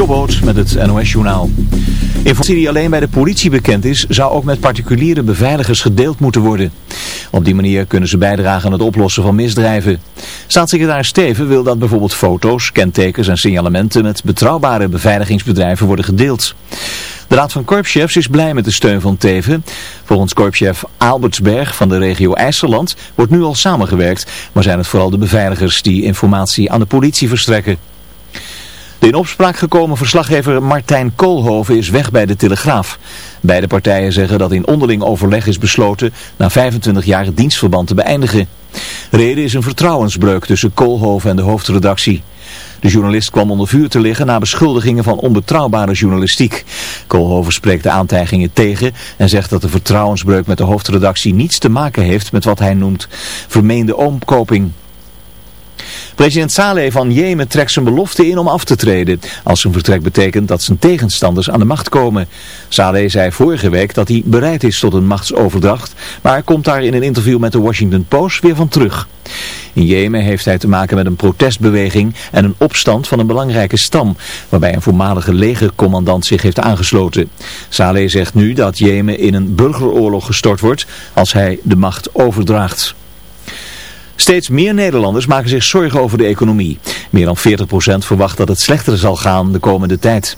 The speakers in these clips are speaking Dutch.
Jobboot met het NOS-journaal. Informatie die alleen bij de politie bekend is, zou ook met particuliere beveiligers gedeeld moeten worden. Op die manier kunnen ze bijdragen aan het oplossen van misdrijven. Staatssecretaris Steven wil dat bijvoorbeeld foto's, kentekens en signalementen met betrouwbare beveiligingsbedrijven worden gedeeld. De Raad van Korpschefs is blij met de steun van Teven. Volgens korpschef Albertsberg van de regio IJsseland wordt nu al samengewerkt, maar zijn het vooral de beveiligers die informatie aan de politie verstrekken. De in opspraak gekomen verslaggever Martijn Koolhoven is weg bij de Telegraaf. Beide partijen zeggen dat in onderling overleg is besloten na 25 jaar het dienstverband te beëindigen. Reden is een vertrouwensbreuk tussen Koolhoven en de hoofdredactie. De journalist kwam onder vuur te liggen na beschuldigingen van onbetrouwbare journalistiek. Koolhoven spreekt de aantijgingen tegen en zegt dat de vertrouwensbreuk met de hoofdredactie niets te maken heeft met wat hij noemt vermeende omkoping. President Saleh van Jemen trekt zijn belofte in om af te treden. Als zijn vertrek betekent dat zijn tegenstanders aan de macht komen. Saleh zei vorige week dat hij bereid is tot een machtsoverdracht, maar komt daar in een interview met de Washington Post weer van terug. In Jemen heeft hij te maken met een protestbeweging en een opstand van een belangrijke stam, waarbij een voormalige legercommandant zich heeft aangesloten. Saleh zegt nu dat Jemen in een burgeroorlog gestort wordt als hij de macht overdraagt. Steeds meer Nederlanders maken zich zorgen over de economie. Meer dan 40% verwacht dat het slechter zal gaan de komende tijd.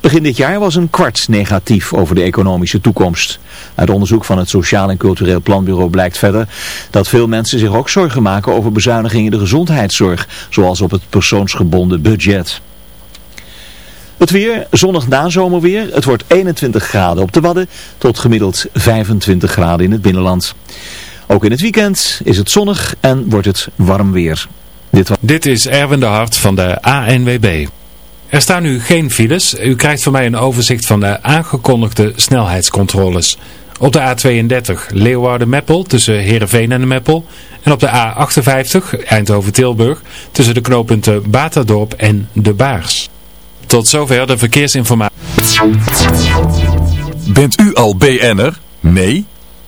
Begin dit jaar was een kwart negatief over de economische toekomst. Uit onderzoek van het Sociaal en Cultureel Planbureau blijkt verder dat veel mensen zich ook zorgen maken over bezuinigingen in de gezondheidszorg, zoals op het persoonsgebonden budget. Het weer, zonnig nazomerweer. Het wordt 21 graden op de Wadden tot gemiddeld 25 graden in het binnenland. Ook in het weekend is het zonnig en wordt het warm weer. Dit, Dit is Erwin de Hart van de ANWB. Er staan nu geen files. U krijgt van mij een overzicht van de aangekondigde snelheidscontroles. Op de A32 Leeuwarden-Meppel tussen Heerenveen en de Meppel. En op de A58 Eindhoven-Tilburg tussen de knooppunten Baterdorp en De Baars. Tot zover de verkeersinformatie. Bent u al BN'er? Nee?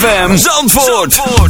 ZFM Zandvoort.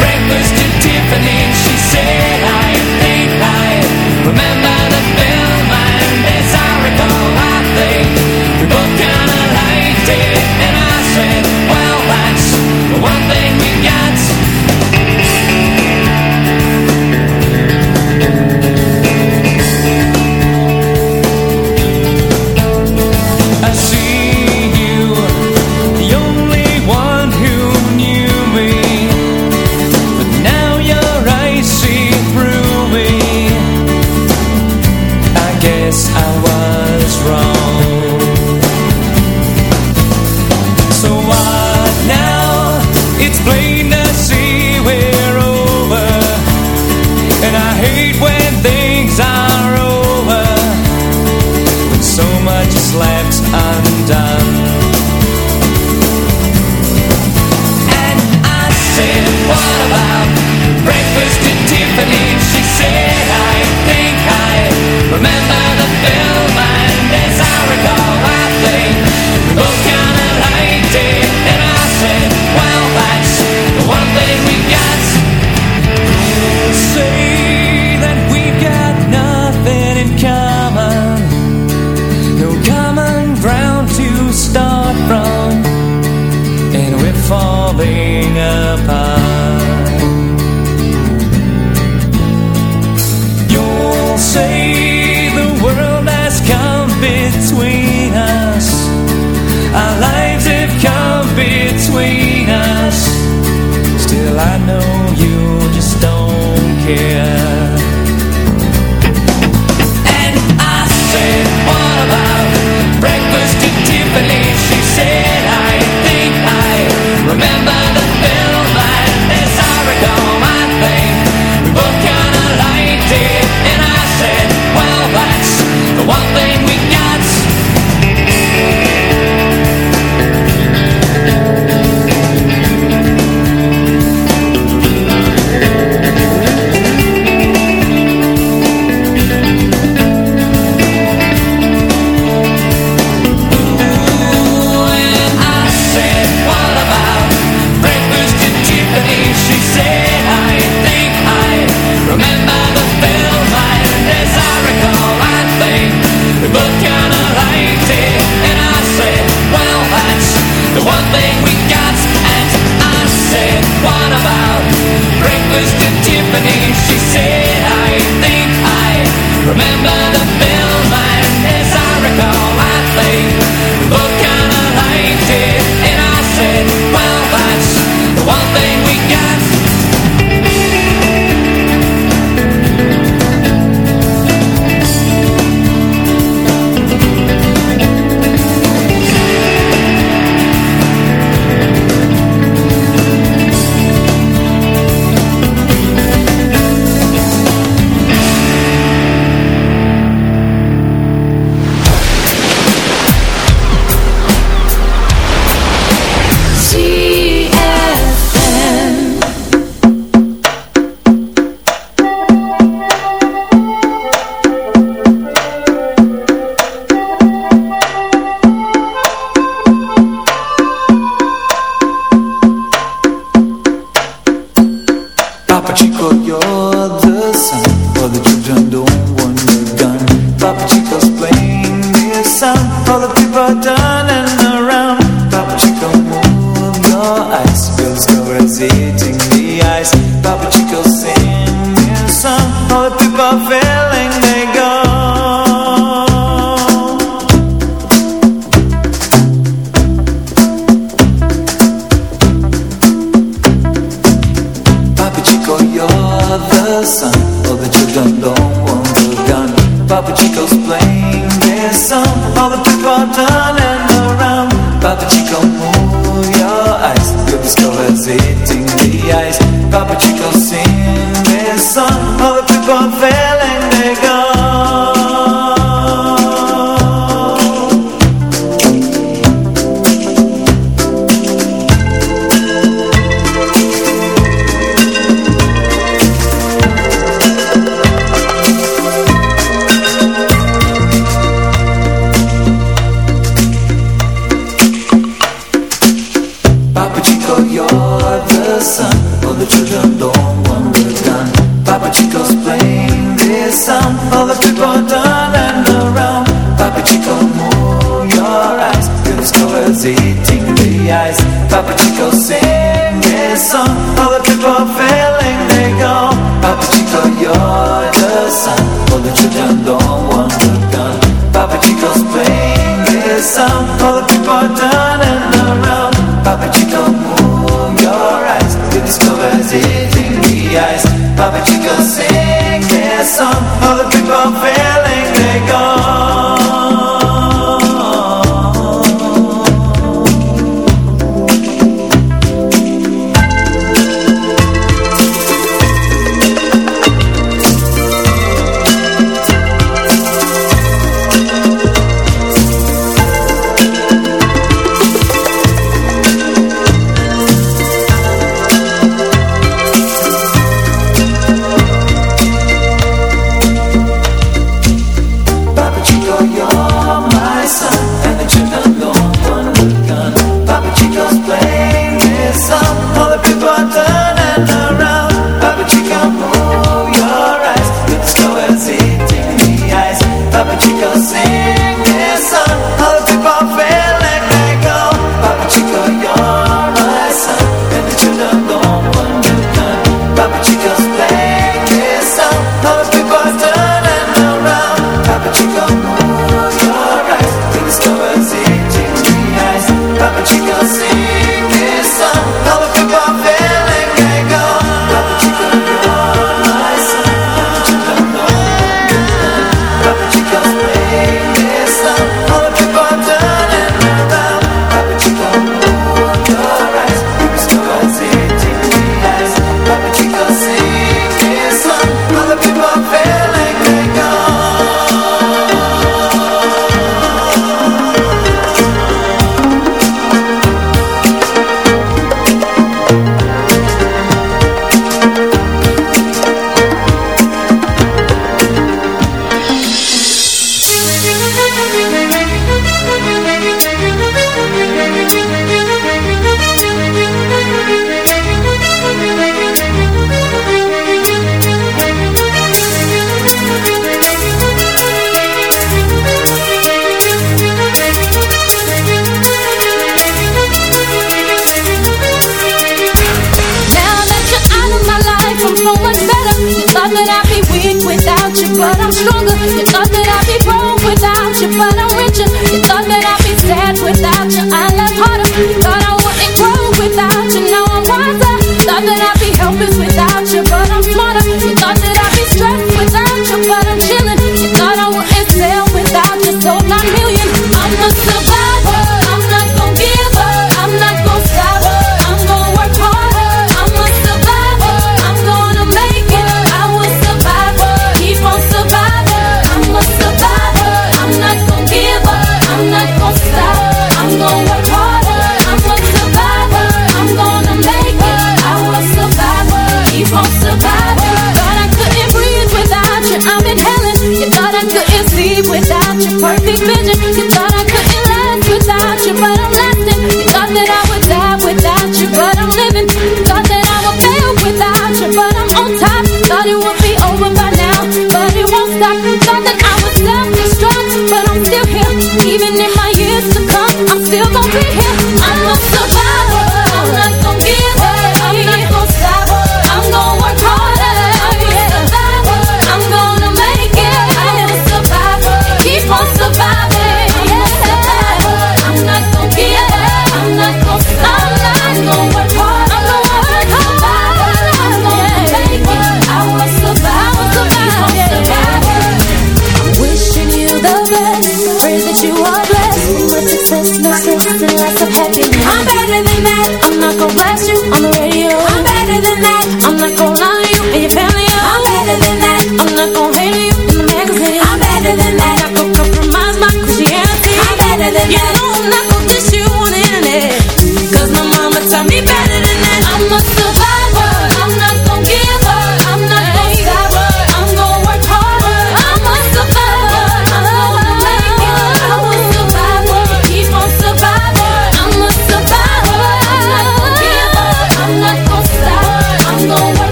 Breakfast at Tiffany, she said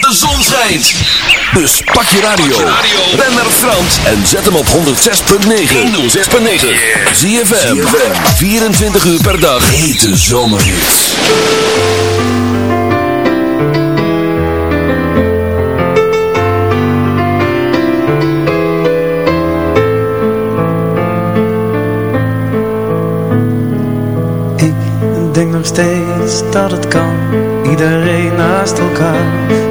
de zon schijnt. Dus pak je radio. Ben naar Frans en zet hem op 106.9. 106.9. Zie je 24 uur per dag. Hete zomerhits. Ik denk nog steeds dat het kan. Iedereen naast elkaar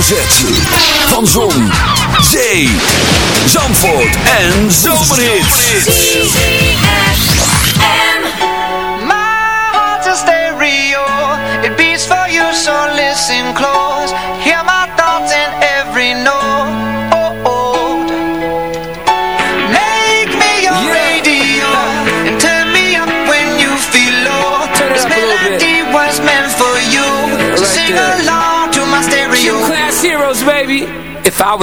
gente.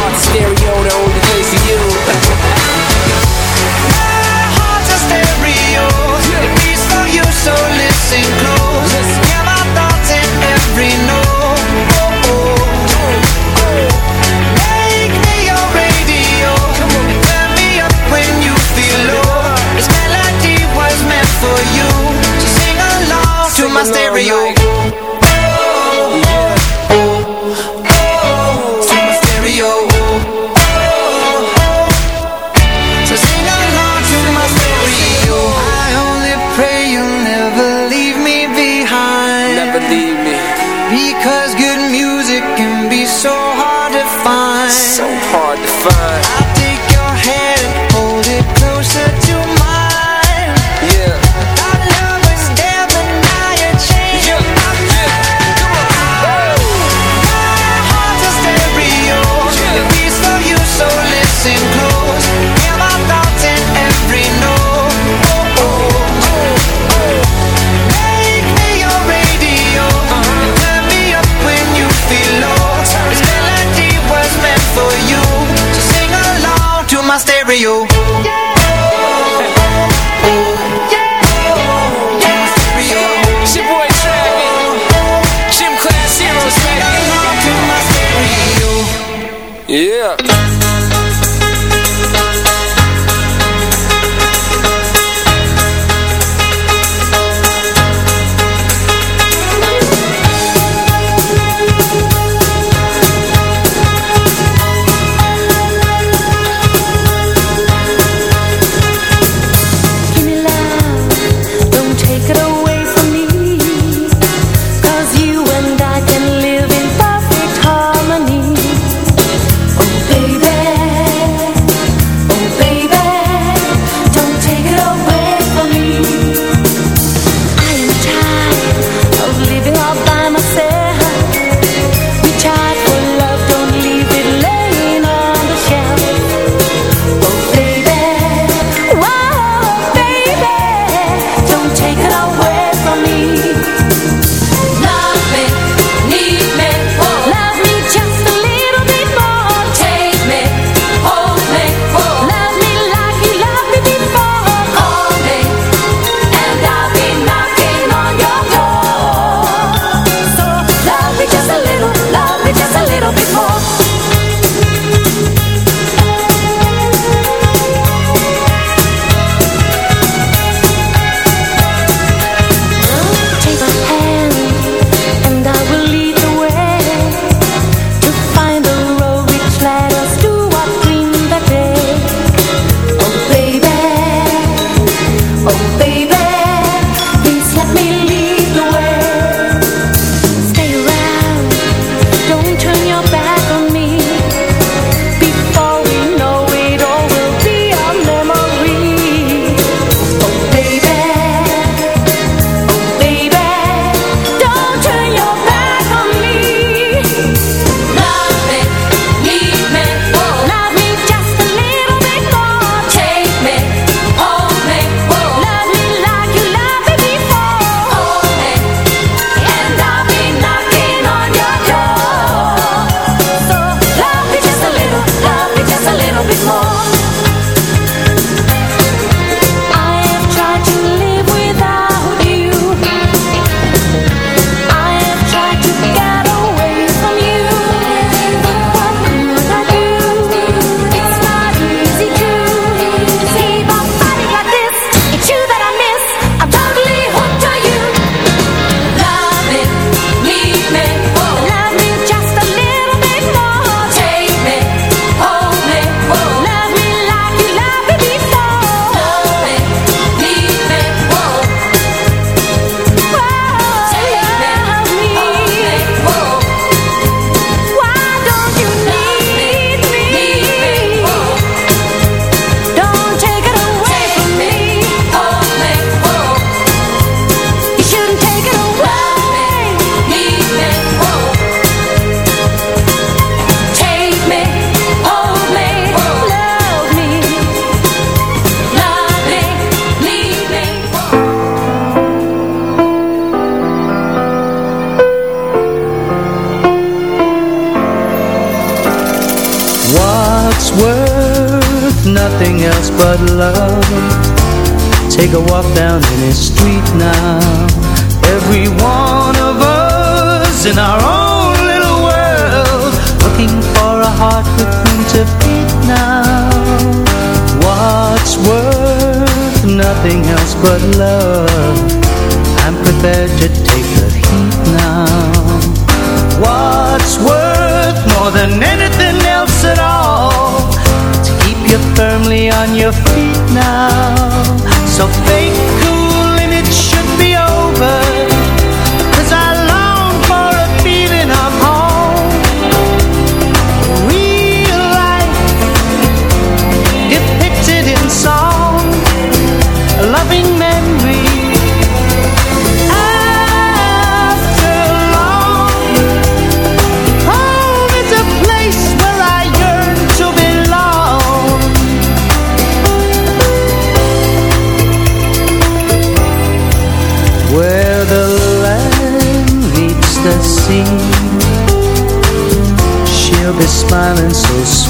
heart's a stereo, the only place for you. My heart's a stereo. It beats for you, so listen close. Hear my thoughts in every note. Oh, oh. Make me your radio. Turn me up when you feel low. This melody was meant for you. So sing along to my stereo. To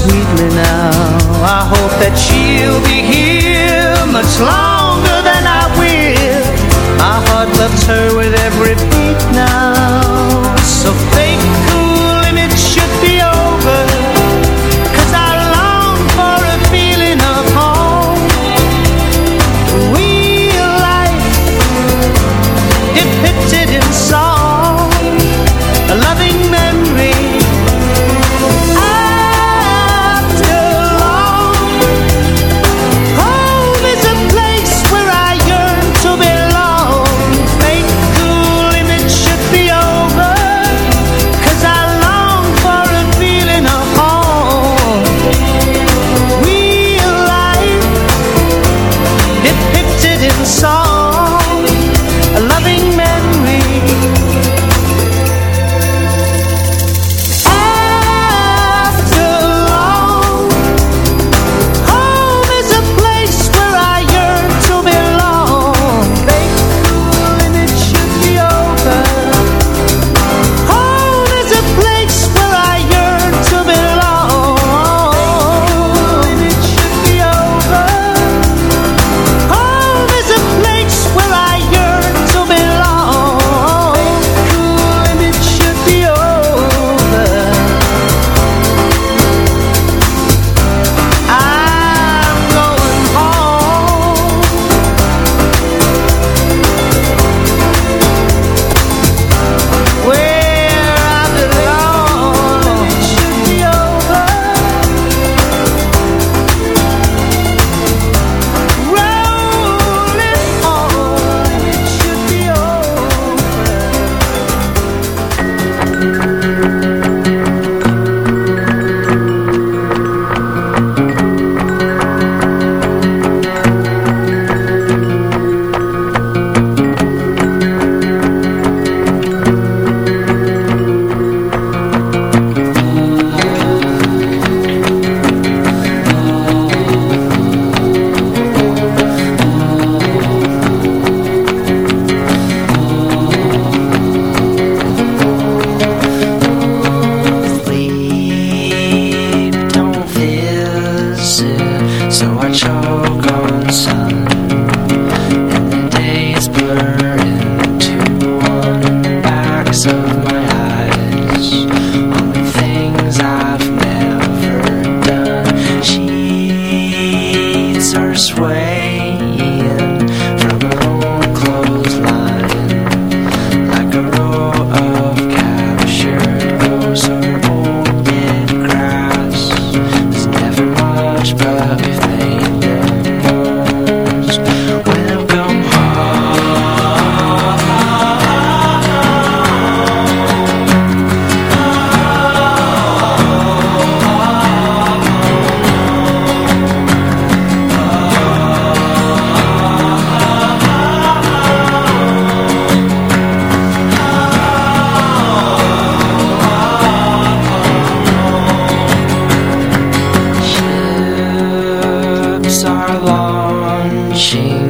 sweetly now. I hope that she'll be 心。